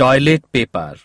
toilet paper.